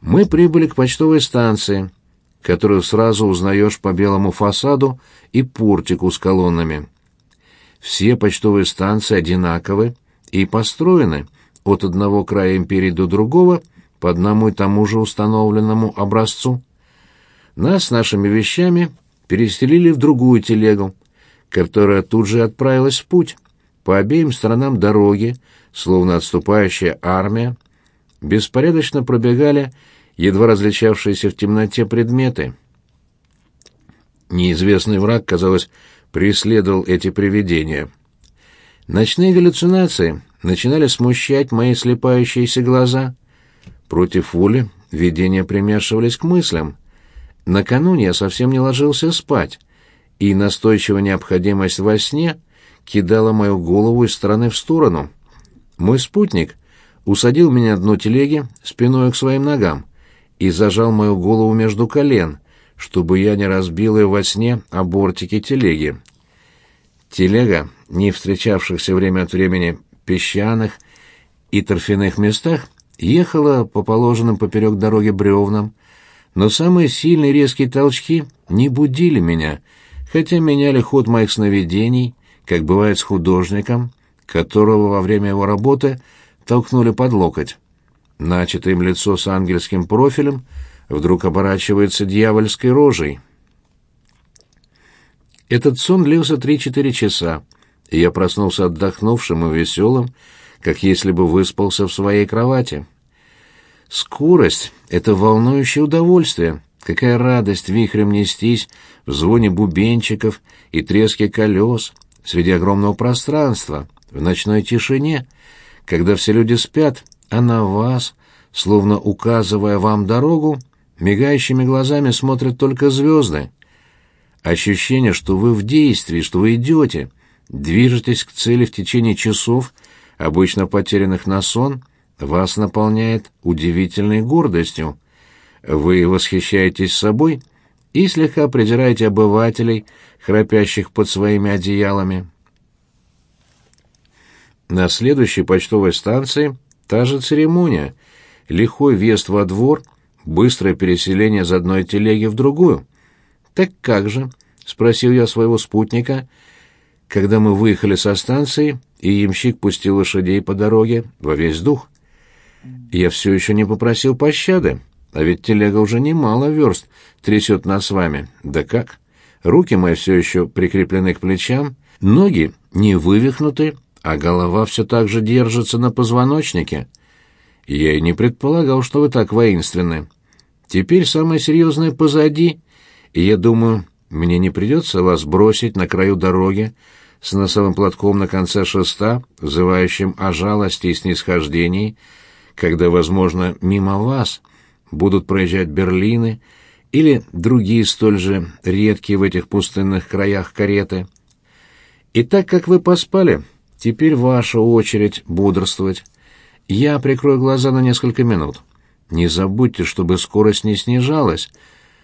Мы прибыли к почтовой станции, которую сразу узнаешь по белому фасаду и портику с колоннами. Все почтовые станции одинаковы и построены от одного края империи до другого по одному и тому же установленному образцу. Нас с нашими вещами перестелили в другую телегу, которая тут же отправилась в путь. По обеим сторонам дороги, словно отступающая армия, беспорядочно пробегали едва различавшиеся в темноте предметы. Неизвестный враг, казалось, преследовал эти привидения. Ночные галлюцинации начинали смущать мои слепающиеся глаза. Против воли видения примешивались к мыслям. Накануне я совсем не ложился спать, и настойчивая необходимость во сне кидала мою голову из стороны в сторону. Мой спутник усадил меня дно телеги спиной к своим ногам и зажал мою голову между колен, чтобы я не разбил ее во сне о бортике телеги. Телега, не встречавшихся время от времени песчаных и торфяных местах, ехала по положенным поперек дороги бревнам, но самые сильные резкие толчки не будили меня, хотя меняли ход моих сновидений, как бывает с художником, которого во время его работы толкнули под локоть. Начатое им лицо с ангельским профилем вдруг оборачивается дьявольской рожей. Этот сон длился три-четыре часа, и я проснулся отдохнувшим и веселым, как если бы выспался в своей кровати. Скорость — это волнующее удовольствие. Какая радость вихрем нестись в звоне бубенчиков и треске колес среди огромного пространства, в ночной тишине, когда все люди спят, а на вас, словно указывая вам дорогу, мигающими глазами смотрят только звезды. Ощущение, что вы в действии, что вы идете, движетесь к цели в течение часов, обычно потерянных на сон, вас наполняет удивительной гордостью. Вы восхищаетесь собой и слегка презираете обывателей, храпящих под своими одеялами. На следующей почтовой станции та же церемония. Лихой въезд во двор, быстрое переселение из одной телеги в другую. «Так как же?» — спросил я своего спутника, когда мы выехали со станции, и ямщик пустил лошадей по дороге во весь дух. Я все еще не попросил пощады, а ведь телега уже немало верст трясет нас с вами. Да как? Руки мои все еще прикреплены к плечам, ноги не вывихнуты, а голова все так же держится на позвоночнике. Я и не предполагал, что вы так воинственны. Теперь самое серьезное позади, и я думаю, мне не придется вас бросить на краю дороги с носовым платком на конце шеста, взывающим о жалости и снисхождении, когда, возможно, мимо вас будут проезжать Берлины или другие столь же редкие в этих пустынных краях кареты. И так как вы поспали, теперь ваша очередь бодрствовать. Я прикрою глаза на несколько минут. Не забудьте, чтобы скорость не снижалась.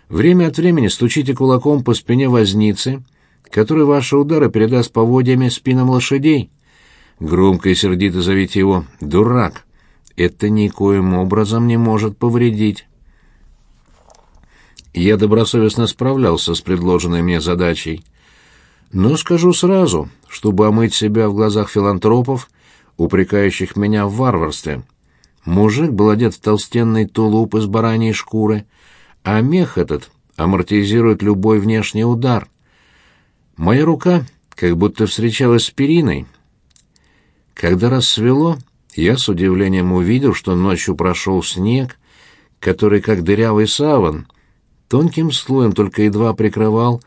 Время от времени стучите кулаком по спине возницы, который ваши удары передаст поводьями спинам лошадей. Громко и сердито зовите его «дурак». Это никоим образом не может повредить. Я добросовестно справлялся с предложенной мне задачей. Но скажу сразу, чтобы омыть себя в глазах филантропов, упрекающих меня в варварстве. Мужик был одет в толстенный тулуп из бараньей шкуры, а мех этот амортизирует любой внешний удар. Моя рука как будто встречалась с периной. Когда рассвело, я с удивлением увидел, что ночью прошел снег, который, как дырявый саван, тонким слоем только едва прикрывал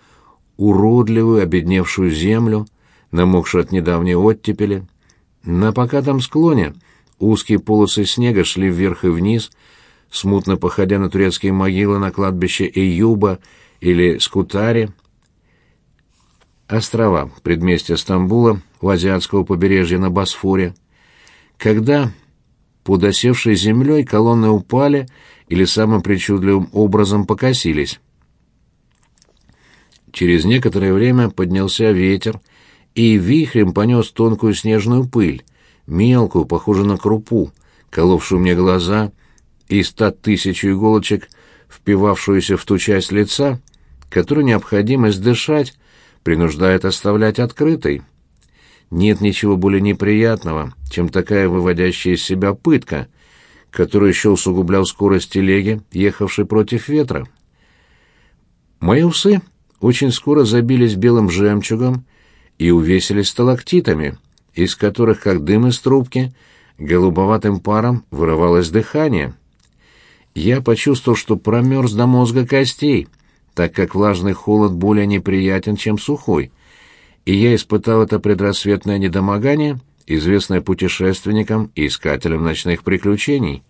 уродливую обедневшую землю, намокшую от недавней оттепели. На покатом склоне Узкие полосы снега шли вверх и вниз, смутно походя на турецкие могилы на кладбище Эюба или Скутари. Острова, предместья Стамбула, у азиатского побережья на Босфоре. Когда под осевшей землей колонны упали или самым причудливым образом покосились. Через некоторое время поднялся ветер, и вихрем понес тонкую снежную пыль, мелкую, похожую на крупу, коловшую мне глаза и ста тысяч иголочек, впивавшуюся в ту часть лица, которую необходимость дышать принуждает оставлять открытой. Нет ничего более неприятного, чем такая выводящая из себя пытка, которую еще усугублял скорость телеги, ехавшей против ветра. Мои усы очень скоро забились белым жемчугом и увесились сталактитами, из которых, как дым из трубки, голубоватым паром вырывалось дыхание. Я почувствовал, что промерз до мозга костей, так как влажный холод более неприятен, чем сухой, и я испытал это предрассветное недомогание, известное путешественникам и искателям ночных приключений.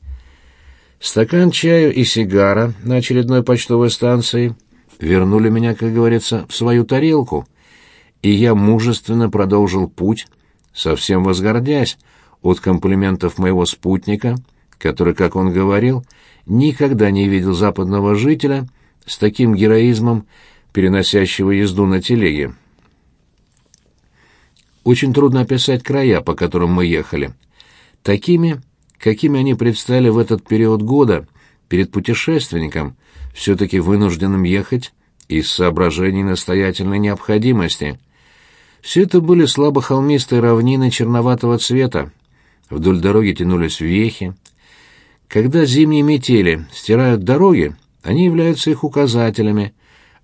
Стакан чаю и сигара на очередной почтовой станции вернули меня, как говорится, в свою тарелку, и я мужественно продолжил путь, совсем возгордясь от комплиментов моего спутника, который, как он говорил, никогда не видел западного жителя с таким героизмом, переносящего езду на телеге. Очень трудно описать края, по которым мы ехали. Такими, какими они предстали в этот период года перед путешественником, все-таки вынужденным ехать из соображений настоятельной необходимости. Все это были слабохолмистые равнины черноватого цвета. Вдоль дороги тянулись вехи, когда зимние метели стирают дороги, они являются их указателями,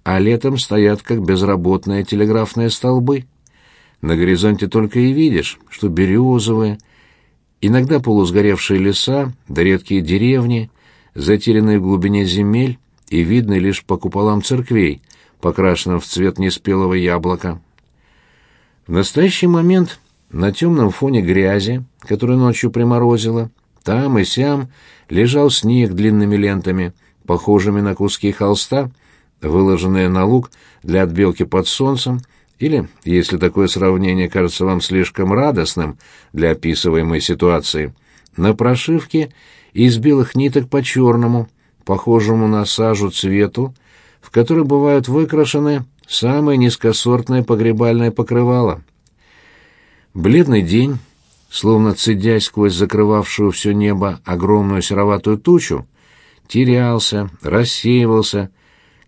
а летом стоят как безработные телеграфные столбы. На горизонте только и видишь, что березовые, иногда полусгоревшие леса, да редкие деревни, затерянные в глубине земель и видны лишь по куполам церквей, покрашенным в цвет неспелого яблока. В настоящий момент на темном фоне грязи, которую ночью приморозило, там и сям лежал снег длинными лентами, похожими на куски холста, выложенные на луг для отбелки под солнцем, или, если такое сравнение кажется вам слишком радостным для описываемой ситуации, на прошивке из белых ниток по черному, похожему на сажу цвету, в который бывают выкрашены самые низкосортные погребальные покрывала. Бледный день словно цедясь сквозь закрывавшую все небо огромную сероватую тучу, терялся, рассеивался,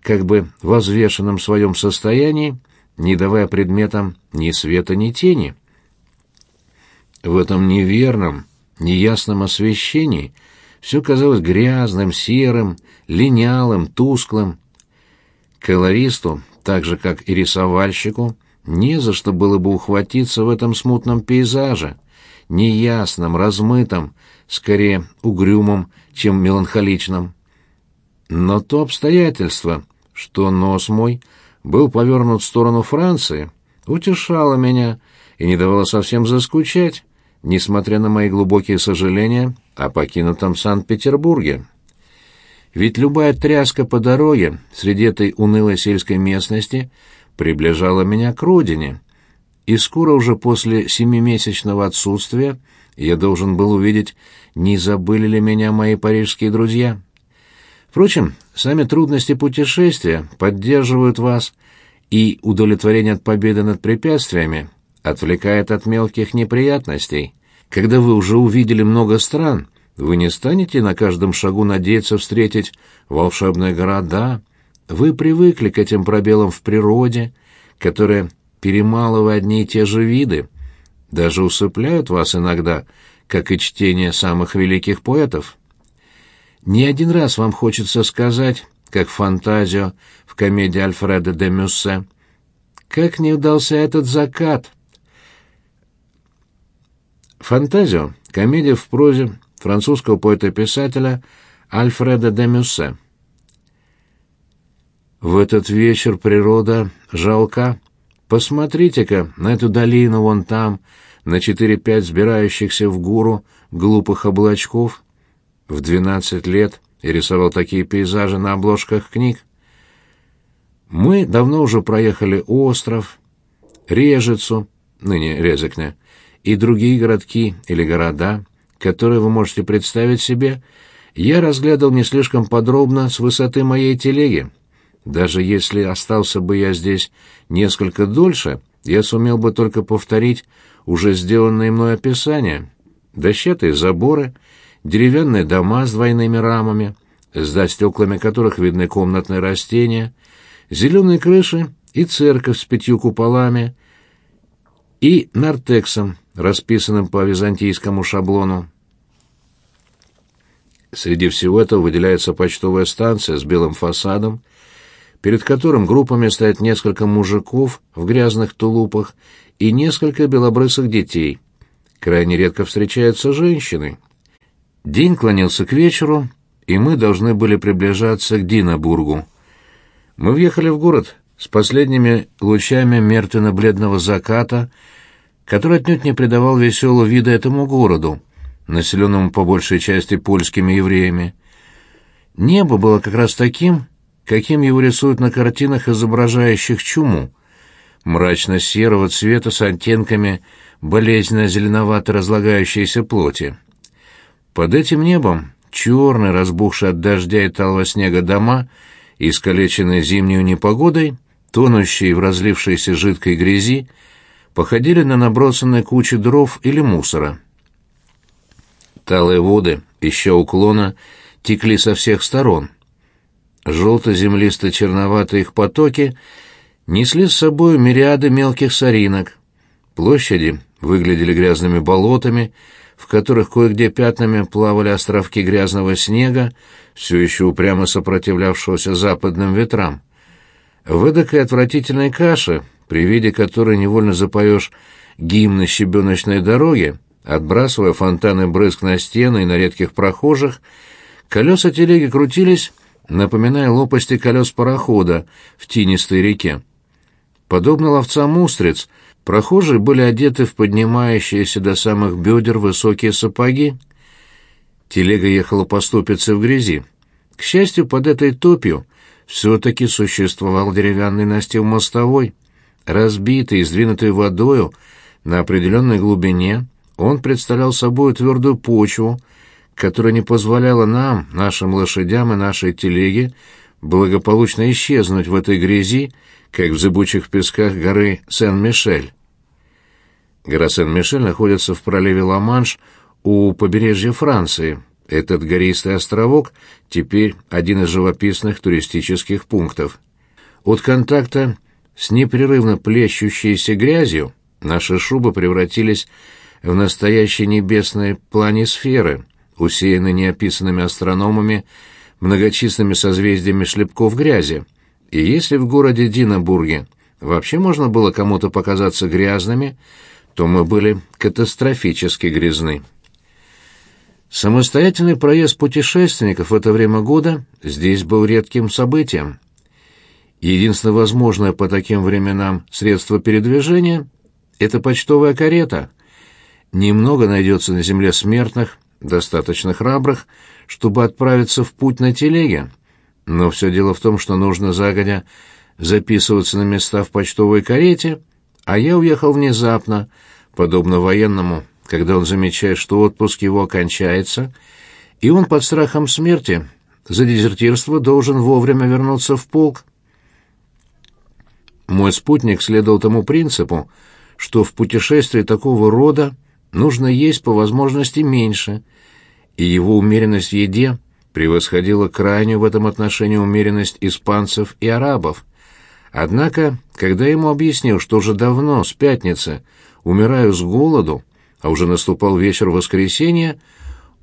как бы в возвешенном своем состоянии, не давая предметам ни света, ни тени. В этом неверном, неясном освещении все казалось грязным, серым, линялым, тусклым. Колористу, так же, как и рисовальщику, не за что было бы ухватиться в этом смутном пейзаже, неясном, размытом, скорее угрюмом, чем меланхоличном. Но то обстоятельство, что нос мой был повернут в сторону Франции, утешало меня и не давало совсем заскучать, несмотря на мои глубокие сожаления о покинутом Санкт-Петербурге. Ведь любая тряска по дороге среди этой унылой сельской местности приближала меня к родине — и скоро уже после семимесячного отсутствия я должен был увидеть, не забыли ли меня мои парижские друзья. Впрочем, сами трудности путешествия поддерживают вас, и удовлетворение от победы над препятствиями отвлекает от мелких неприятностей. Когда вы уже увидели много стран, вы не станете на каждом шагу надеяться встретить волшебные города. Вы привыкли к этим пробелам в природе, которые перемалывая одни и те же виды, даже усыпляют вас иногда, как и чтение самых великих поэтов. Не один раз вам хочется сказать, как фантазию в комедии Альфреда де Мюссе, «Как не удался этот закат!» Фантазио — комедия в прозе французского поэта-писателя Альфреда де Мюссе. В этот вечер природа жалка, Посмотрите-ка на эту долину вон там, на четыре-пять сбирающихся в гору глупых облачков. В двенадцать лет я рисовал такие пейзажи на обложках книг. Мы давно уже проехали остров, Режицу, ныне Резекне, и другие городки или города, которые вы можете представить себе, я разглядывал не слишком подробно с высоты моей телеги. Даже если остался бы я здесь несколько дольше, я сумел бы только повторить уже сделанное мной описание. Дощатые заборы, деревянные дома с двойными рамами, за стеклами которых видны комнатные растения, зеленые крыши и церковь с пятью куполами и нартексом, расписанным по византийскому шаблону. Среди всего этого выделяется почтовая станция с белым фасадом, перед которым группами стоят несколько мужиков в грязных тулупах и несколько белобрысых детей. Крайне редко встречаются женщины. День клонился к вечеру, и мы должны были приближаться к Динабургу. Мы въехали в город с последними лучами мертвенно-бледного заката, который отнюдь не придавал веселого вида этому городу, населенному по большей части польскими евреями. Небо было как раз таким, каким его рисуют на картинах, изображающих чуму, мрачно-серого цвета с оттенками болезненно-зеленовато разлагающейся плоти. Под этим небом черные, разбухшие от дождя и талого снега дома, искалеченные зимней непогодой, тонущие в разлившейся жидкой грязи, походили на набросанные кучи дров или мусора. Талые воды, ища уклона, текли со всех сторон. Желто-землисто-черноватые их потоки несли с собой мириады мелких соринок. Площади выглядели грязными болотами, в которых кое-где пятнами плавали островки грязного снега, все еще упрямо сопротивлявшегося западным ветрам. В эдакой отвратительной каше, при виде которой невольно запоешь гимны щебеночной дороги, отбрасывая фонтаны брызг на стены и на редких прохожих, колеса телеги крутились, напоминая лопасти колес парохода в тинистой реке. Подобно ловцам устриц, прохожие были одеты в поднимающиеся до самых бедер высокие сапоги. Телега ехала по ступице в грязи. К счастью, под этой топью все-таки существовал деревянный настил мостовой. Разбитый сдвинутый водою на определенной глубине, он представлял собой твердую почву, которая не позволяла нам, нашим лошадям и нашей телеге, благополучно исчезнуть в этой грязи, как в зыбучих песках горы Сен-Мишель. Гора Сен-Мишель находится в проливе Ла-Манш у побережья Франции. Этот гористый островок теперь один из живописных туристических пунктов. От контакта с непрерывно плещущейся грязью наши шубы превратились в настоящие небесные планисферы, усеянные неописанными астрономами многочисленными созвездиями шлепков грязи. И если в городе Динабурге вообще можно было кому-то показаться грязными, то мы были катастрофически грязны. Самостоятельный проезд путешественников в это время года здесь был редким событием. Единственное возможное по таким временам средство передвижения — это почтовая карета. Немного найдется на земле смертных, достаточно храбрых, чтобы отправиться в путь на телеге. Но все дело в том, что нужно загодя записываться на места в почтовой карете, а я уехал внезапно, подобно военному, когда он замечает, что отпуск его окончается, и он под страхом смерти за дезертирство должен вовремя вернуться в полк. Мой спутник следовал тому принципу, что в путешествии такого рода нужно есть по возможности меньше, и его умеренность в еде превосходила крайнюю в этом отношении умеренность испанцев и арабов. Однако, когда ему объяснил, что уже давно, с пятницы, умираю с голоду, а уже наступал вечер воскресенья,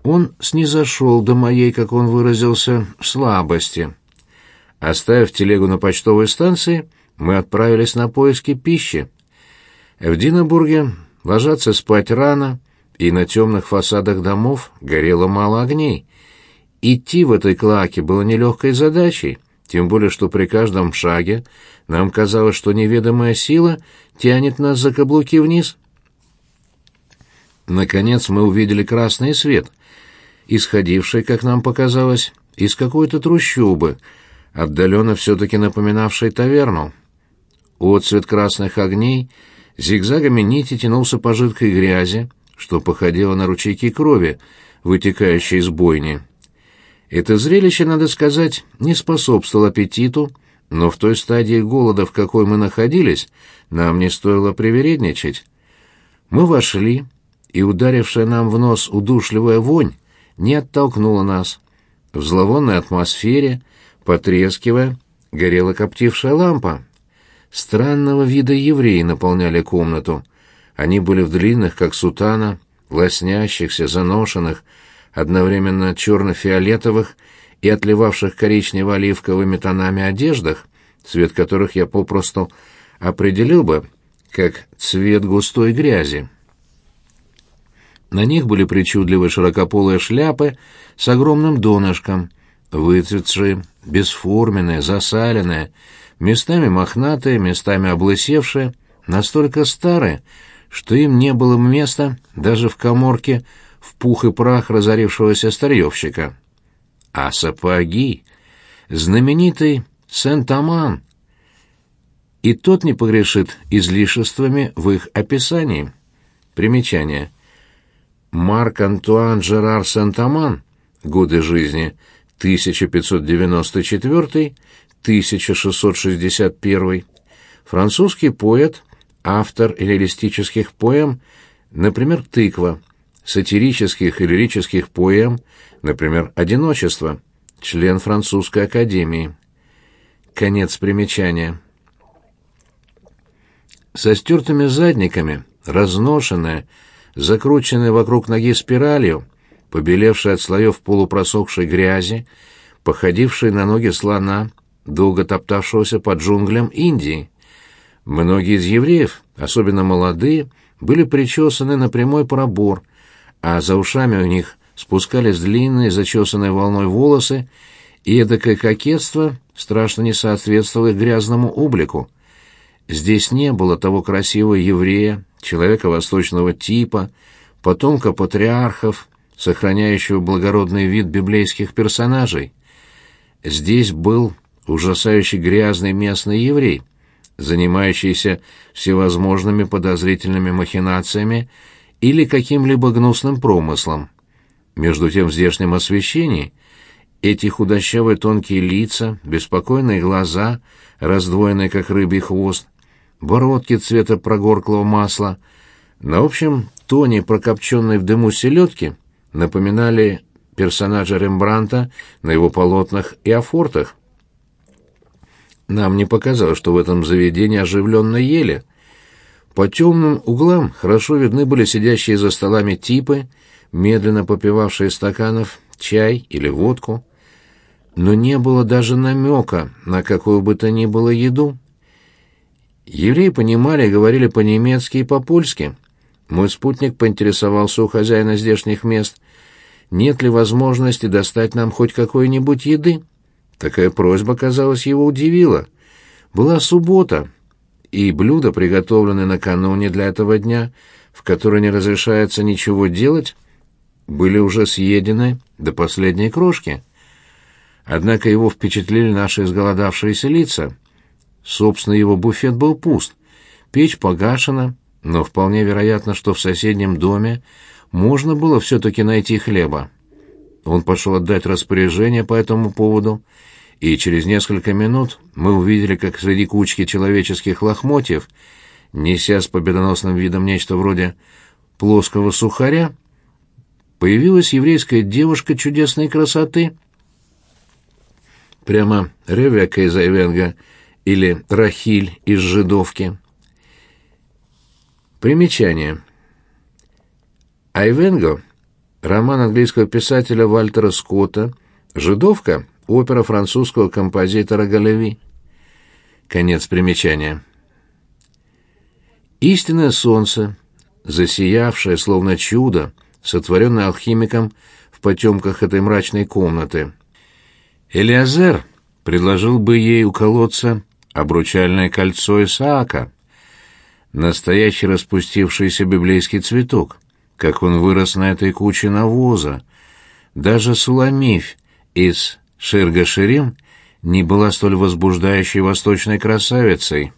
он снизошел до моей, как он выразился, слабости. Оставив телегу на почтовой станции, мы отправились на поиски пищи. В Динабурге ложатся спать рано, и на темных фасадах домов горело мало огней. Идти в этой клаке было нелегкой задачей, тем более что при каждом шаге нам казалось, что неведомая сила тянет нас за каблуки вниз. Наконец мы увидели красный свет, исходивший, как нам показалось, из какой-то трущобы, отдаленно все-таки напоминавшей таверну. Отцвет красных огней зигзагами нити тянулся по жидкой грязи, что походило на ручейки крови, вытекающие из бойни. Это зрелище, надо сказать, не способствовало аппетиту, но в той стадии голода, в какой мы находились, нам не стоило привередничать. Мы вошли, и ударившая нам в нос удушливая вонь не оттолкнуло нас. В зловонной атмосфере, потрескивая, горела коптившая лампа. Странного вида евреи наполняли комнату. Они были в длинных, как сутана, лоснящихся, заношенных, одновременно черно-фиолетовых и отливавших коричнево-оливковыми тонами одеждах, цвет которых я попросту определил бы как цвет густой грязи. На них были причудливые широкополые шляпы с огромным донышком, выцветшие, бесформенные, засаленные, местами мохнатые, местами облысевшие, настолько старые, что им не было места даже в коморке в пух и прах разорившегося старьевщика. А сапоги! Знаменитый Сент-Аман! И тот не погрешит излишествами в их описании. Примечание. Марк Антуан Жерар Сент-Аман. Годы жизни 1594-1661. Французский поэт, автор реалистических поэм, например, «Тыква», сатирических и лирических поэм, например, «Одиночество», член французской академии. Конец примечания. Со стертыми задниками, разношенная, закрученная вокруг ноги спиралью, побелевшая от слоев полупросохшей грязи, походившая на ноги слона, долго топтавшегося под джунглям Индии. Многие из евреев, особенно молодые, были причесаны на прямой пробор, а за ушами у них спускались длинные, зачесанные волной волосы, и эдакое кокетство страшно не соответствовало грязному облику. Здесь не было того красивого еврея, человека восточного типа, потомка патриархов, сохраняющего благородный вид библейских персонажей. Здесь был ужасающий грязный местный еврей, занимающийся всевозможными подозрительными махинациями или каким-либо гнусным промыслом. Между тем в здешнем освещении эти худощавые тонкие лица, беспокойные глаза, раздвоенные как рыбий хвост, бородки цвета прогорклого масла, на общем тоне прокопченной в дыму селедки напоминали персонажа Рембранта на его полотнах и афортах. Нам не показалось, что в этом заведении оживленно ели. По темным углам хорошо видны были сидящие за столами типы, медленно попивавшие стаканов чай или водку. Но не было даже намека на какую бы то ни было еду. Евреи понимали и говорили по-немецки и по-польски. Мой спутник поинтересовался у хозяина здешних мест, нет ли возможности достать нам хоть какой-нибудь еды. Такая просьба, казалось, его удивила. Была суббота, и блюда, приготовленные накануне для этого дня, в который не разрешается ничего делать, были уже съедены до последней крошки. Однако его впечатлили наши изголодавшиеся лица. Собственно, его буфет был пуст, печь погашена, но вполне вероятно, что в соседнем доме можно было все-таки найти хлеба. Он пошел отдать распоряжение по этому поводу, и через несколько минут мы увидели, как среди кучки человеческих лохмотьев, неся с победоносным видом нечто вроде плоского сухаря, появилась еврейская девушка чудесной красоты. Прямо Ревека из Айвенга или Рахиль из Жидовки. Примечание. Айвенго — роман английского писателя Вальтера Скотта, «Жидовка» — опера французского композитора Галеви. Конец примечания. Истинное солнце, засиявшее, словно чудо, сотворенное алхимиком в потемках этой мрачной комнаты. Элиазер предложил бы ей у колодца обручальное кольцо Исаака, настоящий распустившийся библейский цветок, как он вырос на этой куче навоза. Даже Суламиф из Ширга-Ширим не была столь возбуждающей восточной красавицей.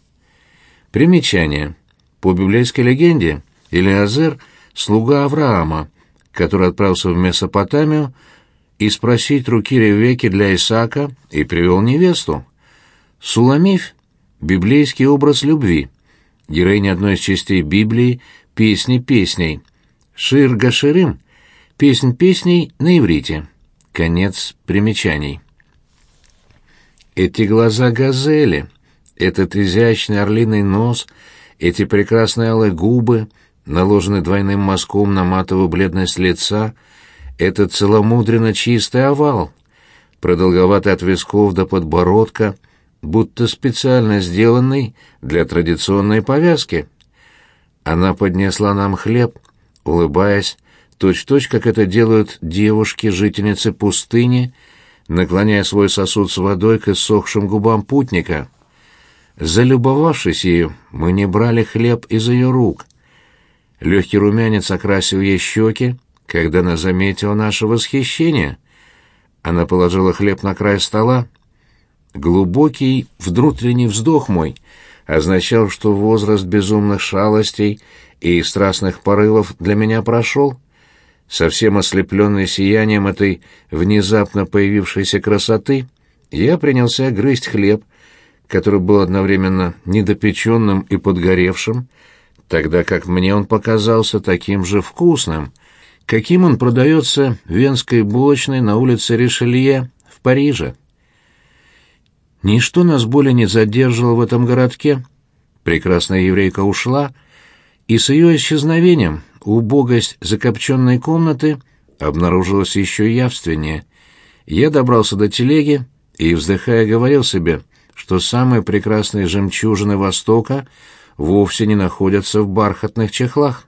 Примечание. По библейской легенде, Илиазер — слуга Авраама, который отправился в Месопотамию и спросить руки Ревеки для Исаака и привел невесту. Суламиф — библейский образ любви, героиня одной из частей Библии «Песни песней». Шир Гаширим — Песнь песней на иврите. Конец примечаний. Эти глаза газели, этот изящный орлиный нос, эти прекрасные алые губы, наложенные двойным мазком на матовую бледность лица, этот целомудренно чистый овал, продолговатый от висков до подбородка, будто специально сделанный для традиционной повязки. Она поднесла нам хлеб, улыбаясь, точь-точь, как это делают девушки-жительницы пустыни, наклоняя свой сосуд с водой к иссохшим губам путника. Залюбовавшись ею, мы не брали хлеб из ее рук. Легкий румянец окрасил ей щеки, когда она заметила наше восхищение. Она положила хлеб на край стола. Глубокий внутренний вздох мой означал, что возраст безумных шалостей и страстных порывов для меня прошел. Совсем ослепленный сиянием этой внезапно появившейся красоты, я принялся грызть хлеб, который был одновременно недопеченным и подгоревшим, тогда как мне он показался таким же вкусным, каким он продается в венской булочной на улице Ришелье в Париже. Ничто нас более не задерживало в этом городке. Прекрасная еврейка ушла, и с ее исчезновением убогость закопченной комнаты обнаружилась еще явственнее. Я добрался до телеги и, вздыхая, говорил себе, что самые прекрасные жемчужины Востока вовсе не находятся в бархатных чехлах.